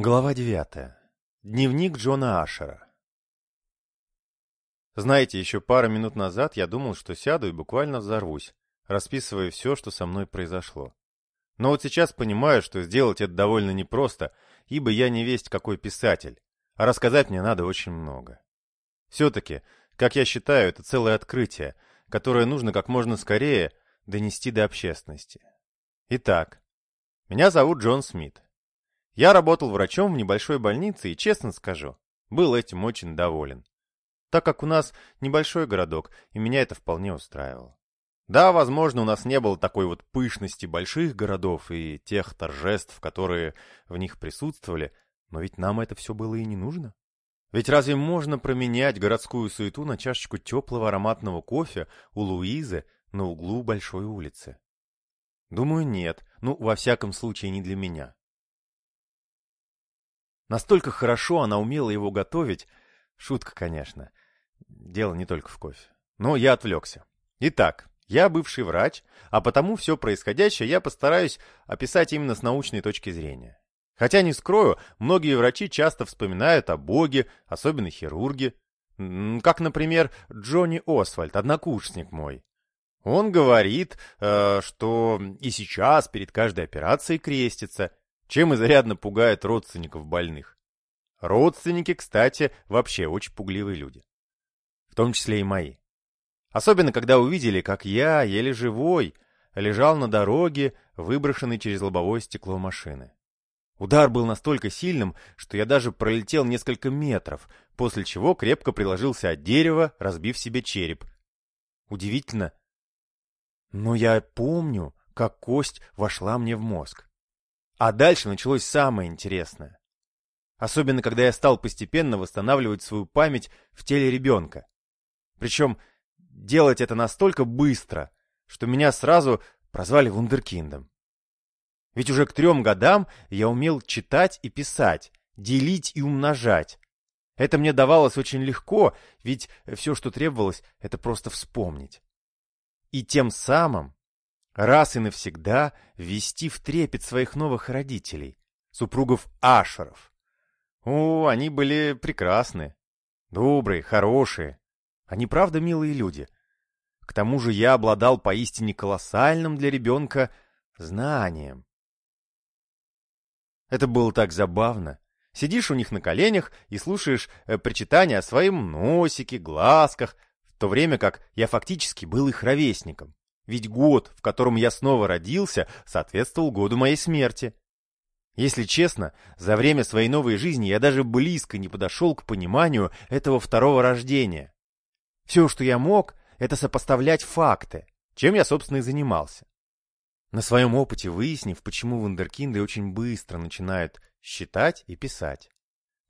Глава 9. Дневник Джона Ашера. Знаете, еще пару минут назад я думал, что сяду и буквально взорвусь, расписывая все, что со мной произошло. Но вот сейчас понимаю, что сделать это довольно непросто, ибо я не весть какой писатель, а рассказать мне надо очень много. Все-таки, как я считаю, это целое открытие, которое нужно как можно скорее донести до общественности. Итак, меня зовут Джон Смит. Я работал врачом в небольшой больнице и, честно скажу, был этим очень доволен. Так как у нас небольшой городок, и меня это вполне устраивало. Да, возможно, у нас не было такой вот пышности больших городов и тех торжеств, которые в них присутствовали, но ведь нам это все было и не нужно. Ведь разве можно променять городскую суету на чашечку теплого ароматного кофе у Луизы на углу большой улицы? Думаю, нет. Ну, во всяком случае, не для меня. Настолько хорошо она умела его готовить. Шутка, конечно. Дело не только в кофе. Но я отвлекся. Итак, я бывший врач, а потому все происходящее я постараюсь описать именно с научной точки зрения. Хотя не скрою, многие врачи часто вспоминают о Боге, особенно хирурги. Как, например, Джонни Освальд, однокурсник мой. Он говорит, э, что и сейчас перед каждой операцией крестится, чем изрядно пугает родственников больных. Родственники, кстати, вообще очень пугливые люди. В том числе и мои. Особенно, когда увидели, как я, еле живой, лежал на дороге, выброшенный через лобовое стекло машины. Удар был настолько сильным, что я даже пролетел несколько метров, после чего крепко приложился от дерева, разбив себе череп. Удивительно, но я помню, как кость вошла мне в мозг. А дальше началось самое интересное. Особенно, когда я стал постепенно восстанавливать свою память в теле ребенка. Причем делать это настолько быстро, что меня сразу прозвали вундеркиндом. Ведь уже к трем годам я умел читать и писать, делить и умножать. Это мне давалось очень легко, ведь все, что требовалось, это просто вспомнить. И тем самым раз и навсегда ввести в трепет своих новых родителей, супругов Ашеров. О, они были прекрасны, добрые, хорошие. Они правда милые люди. К тому же я обладал поистине колоссальным для ребенка знанием. Это было так забавно. Сидишь у них на коленях и слушаешь э, причитания о своем носике, глазках, в то время как я фактически был их ровесником. Ведь год, в котором я снова родился, соответствовал году моей смерти. Если честно, за время своей новой жизни я даже близко не подошел к пониманию этого второго рождения. Все, что я мог, это сопоставлять факты, чем я, собственно, и занимался. На своем опыте выяснив, почему вундеркинды очень быстро начинают считать и писать.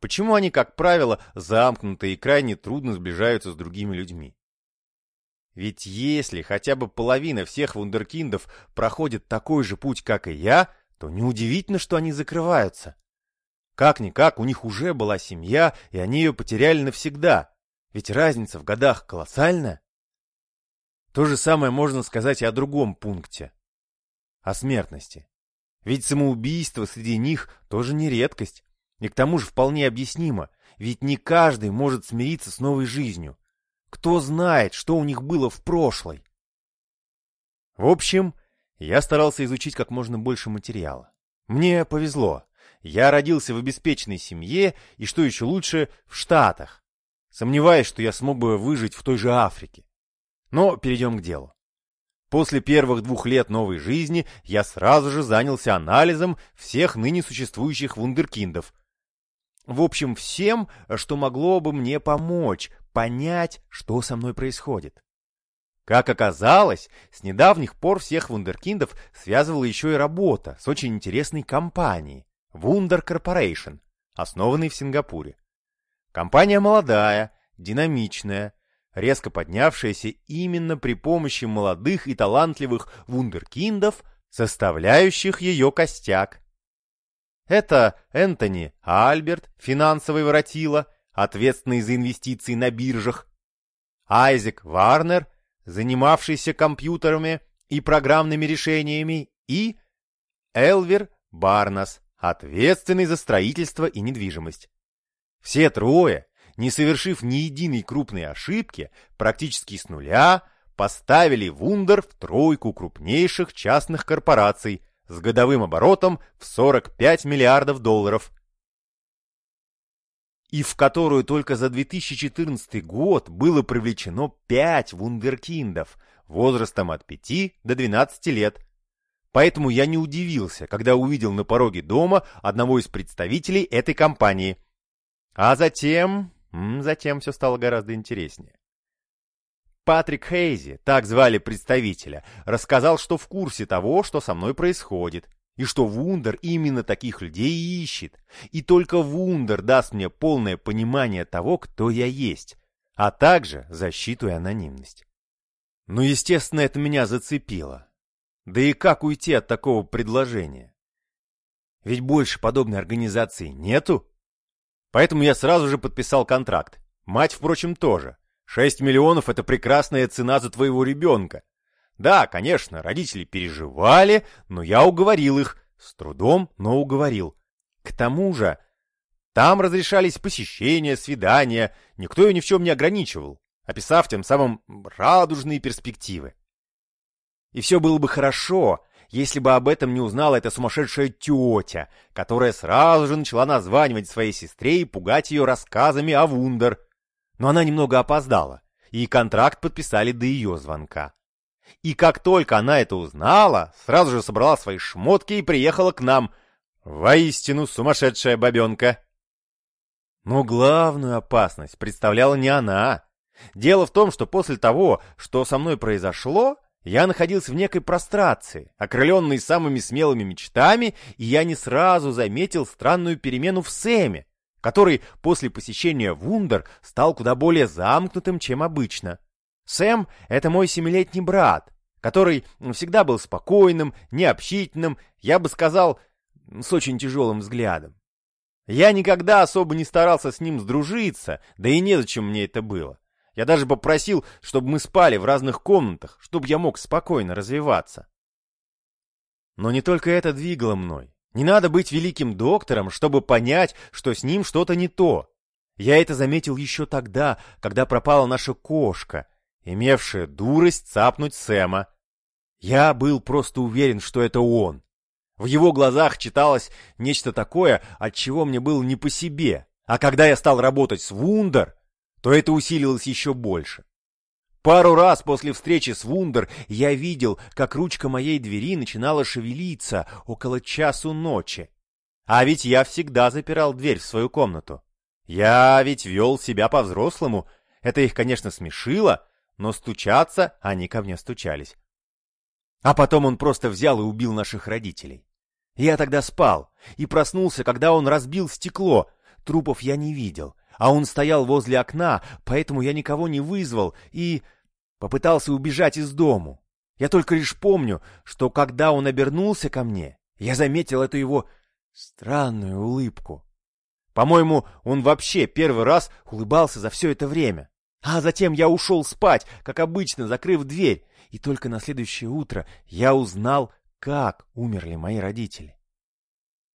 Почему они, как правило, замкнуты и крайне трудно сближаются с другими людьми. Ведь если хотя бы половина всех вундеркиндов проходит такой же путь, как и я, то неудивительно, что они закрываются. Как-никак, у них уже была семья, и они ее потеряли навсегда. Ведь разница в годах колоссальная. То же самое можно сказать и о другом пункте. О смертности. Ведь самоубийство среди них тоже не редкость. И к тому же вполне объяснимо, ведь не каждый может смириться с новой жизнью. Кто знает, что у них было в прошлой? В общем, я старался изучить как можно больше материала. Мне повезло. Я родился в обеспеченной семье и, что еще лучше, в Штатах. Сомневаюсь, что я смог бы выжить в той же Африке. Но перейдем к делу. После первых двух лет новой жизни я сразу же занялся анализом всех ныне существующих вундеркиндов. В общем, всем, что могло бы мне помочь понять, что со мной происходит. Как оказалось, с недавних пор всех вундеркиндов связывала еще и работа с очень интересной компанией Wunder Corporation, основанной в Сингапуре. Компания молодая, динамичная, резко поднявшаяся именно при помощи молодых и талантливых вундеркиндов, составляющих ее костяк. Это Энтони Альберт, финансовый воротила, ответственный за инвестиции на биржах, Айзек Варнер, занимавшийся компьютерами и программными решениями, и Элвер Барнас, ответственный за строительство и недвижимость. Все трое, не совершив ни единой крупной ошибки, практически с нуля поставили Вундер в тройку крупнейших частных корпораций с годовым оборотом в 45 миллиардов долларов. И в которую только за 2014 год было привлечено 5 вундеркиндов возрастом от 5 до 12 лет. Поэтому я не удивился, когда увидел на пороге дома одного из представителей этой компании. А затем... Затем все стало гораздо интереснее. Патрик Хейзи, так звали представителя, рассказал, что в курсе того, что со мной происходит, и что Вундер именно таких людей ищет, и только Вундер даст мне полное понимание того, кто я есть, а также защиту и анонимность. Ну, естественно, это меня зацепило. Да и как уйти от такого предложения? Ведь больше подобной организации нету. Поэтому я сразу же подписал контракт. Мать, впрочем, тоже. Шесть миллионов — это прекрасная цена за твоего ребенка. Да, конечно, родители переживали, но я уговорил их. С трудом, но уговорил. К тому же, там разрешались посещения, свидания, никто ее ни в чем не ограничивал, описав тем самым радужные перспективы. И все было бы хорошо, если бы об этом не узнала эта сумасшедшая тетя, которая сразу же начала названивать своей сестре и пугать ее рассказами о Вундер, но она немного опоздала, и контракт подписали до ее звонка. И как только она это узнала, сразу же собрала свои шмотки и приехала к нам. Воистину сумасшедшая бабенка. Но главную опасность представляла не она. Дело в том, что после того, что со мной произошло, я находился в некой прострации, окрыленный самыми смелыми мечтами, и я не сразу заметил странную перемену в Сэме, который после посещения Вундер стал куда более замкнутым, чем обычно. Сэм — это мой семилетний брат, который всегда был спокойным, необщительным, я бы сказал, с очень тяжелым взглядом. Я никогда особо не старался с ним сдружиться, да и незачем мне это было. Я даже попросил, чтобы мы спали в разных комнатах, чтобы я мог спокойно развиваться. Но не только это двигало мной. Не надо быть великим доктором, чтобы понять, что с ним что-то не то. Я это заметил еще тогда, когда пропала наша кошка, имевшая дурость цапнуть Сэма. Я был просто уверен, что это он. В его глазах читалось нечто такое, от чего мне было не по себе. А когда я стал работать с Вундер, то это усилилось еще больше. Пару раз после встречи с Вундер я видел, как ручка моей двери начинала шевелиться около часу ночи. А ведь я всегда запирал дверь в свою комнату. Я ведь вел себя по-взрослому. Это их, конечно, смешило, но стучаться они ко мне стучались. А потом он просто взял и убил наших родителей. Я тогда спал и проснулся, когда он разбил стекло. Трупов я не видел, а он стоял возле окна, поэтому я никого не вызвал и попытался убежать из дому. Я только лишь помню, что когда он обернулся ко мне, я заметил эту его странную улыбку. По-моему, он вообще первый раз улыбался за все это время. А затем я ушел спать, как обычно, закрыв дверь, и только на следующее утро я узнал, как умерли мои родители.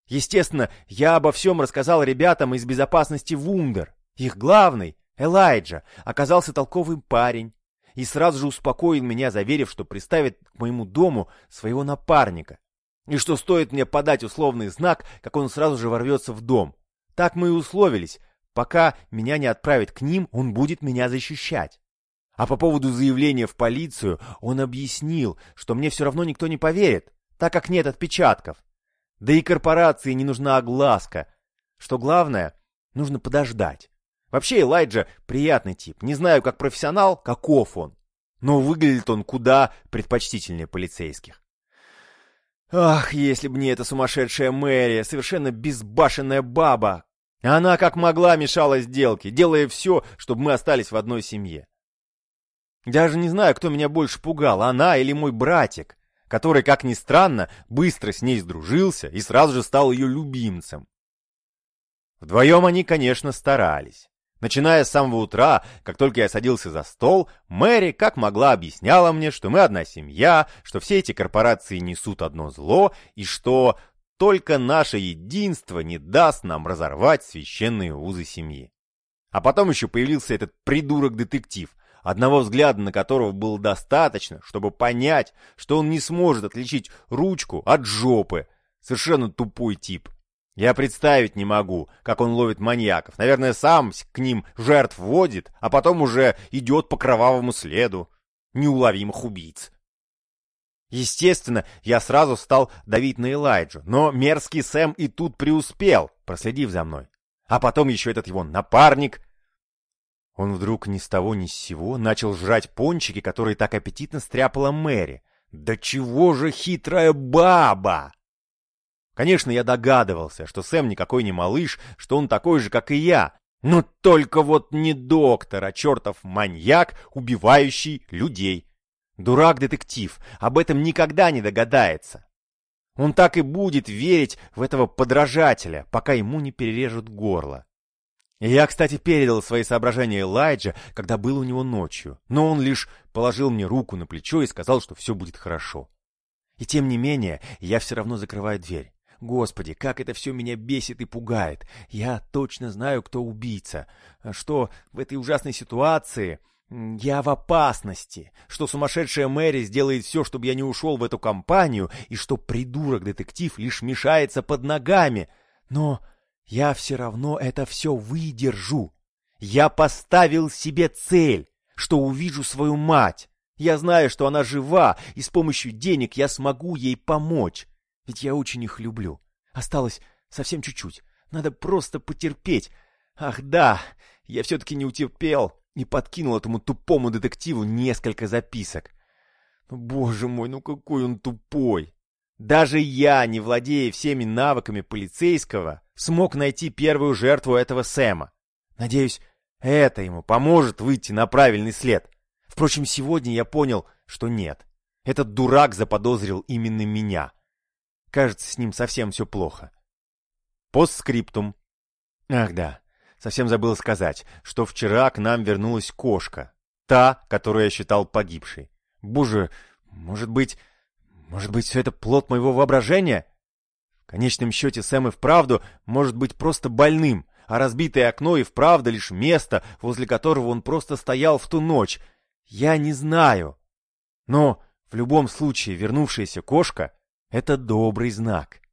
Естественно, я обо всем рассказал ребятам из безопасности Вундер. Их главный, Элайджа, оказался толковый парень и сразу же успокоил меня, заверив, что приставит к моему дому своего напарника, и что стоит мне подать условный знак, как он сразу же ворвется в дом. Так мы и условились, пока меня не отправят к ним, он будет меня защищать. А по поводу заявления в полицию он объяснил, что мне все равно никто не поверит, так как нет отпечатков. Да и корпорации не нужна огласка. Что главное, нужно подождать. Вообще Элайджа приятный тип. Не знаю, как профессионал, каков он. Но выглядит он куда предпочтительнее полицейских. Ах, если бы не эта сумасшедшая Мэри, совершенно безбашенная баба. Она как могла мешала сделке, делая все, чтобы мы остались в одной семье. Даже не знаю, кто меня больше пугал, она или мой братик, который, как ни странно, быстро с ней сдружился и сразу же стал ее любимцем. Вдвоем они, конечно, старались. Начиная с самого утра, как только я садился за стол, Мэри как могла объясняла мне, что мы одна семья, что все эти корпорации несут одно зло, и что только наше единство не даст нам разорвать священные узы семьи. А потом еще появился этот придурок-детектив, одного взгляда на которого было достаточно, чтобы понять, что он не сможет отличить ручку от жопы. Совершенно тупой тип. Я представить не могу, как он ловит маньяков. Наверное, сам к ним жертв водит, а потом уже идет по кровавому следу неуловимых убийц. Естественно, я сразу стал давить на Элайджу, но мерзкий Сэм и тут преуспел, проследив за мной. А потом еще этот его напарник. Он вдруг ни с того ни с сего начал жрать пончики, которые так аппетитно стряпала Мэри. Да чего же хитрая баба! Конечно, я догадывался, что Сэм никакой не малыш, что он такой же, как и я. Но только вот не доктор, а чертов маньяк, убивающий людей. Дурак-детектив об этом никогда не догадается. Он так и будет верить в этого подражателя, пока ему не перережут горло. Я, кстати, передал свои соображения Элайджа, когда был у него ночью, но он лишь положил мне руку на плечо и сказал, что все будет хорошо. И тем не менее, я все равно закрываю дверь. Господи, как это все меня бесит и пугает. Я точно знаю, кто убийца. Что в этой ужасной ситуации я в опасности, что сумасшедшая Мэри сделает все, чтобы я не ушел в эту компанию, и что придурок-детектив лишь мешается под ногами. Но я все равно это все выдержу. Я поставил себе цель, что увижу свою мать. Я знаю, что она жива, и с помощью денег я смогу ей помочь. Ведь я очень их люблю. Осталось совсем чуть-чуть. Надо просто потерпеть. Ах да, я все-таки не утерпел и подкинул этому тупому детективу несколько записок. Ну, боже мой, ну какой он тупой! Даже я, не владея всеми навыками полицейского, смог найти первую жертву этого Сэма. Надеюсь, это ему поможет выйти на правильный след. Впрочем, сегодня я понял, что нет. Этот дурак заподозрил именно меня. Кажется, с ним совсем все плохо. Постскриптум. Ах да, Совсем забыл сказать, что вчера к нам вернулась кошка. Та, которую я считал погибшей. Боже, может быть... Может быть, все это плод моего воображения? В конечном счете Сэм и вправду может быть просто больным, а разбитое окно и вправду лишь место, возле которого он просто стоял в ту ночь. Я не знаю. Но в любом случае вернувшаяся кошка — это добрый знак.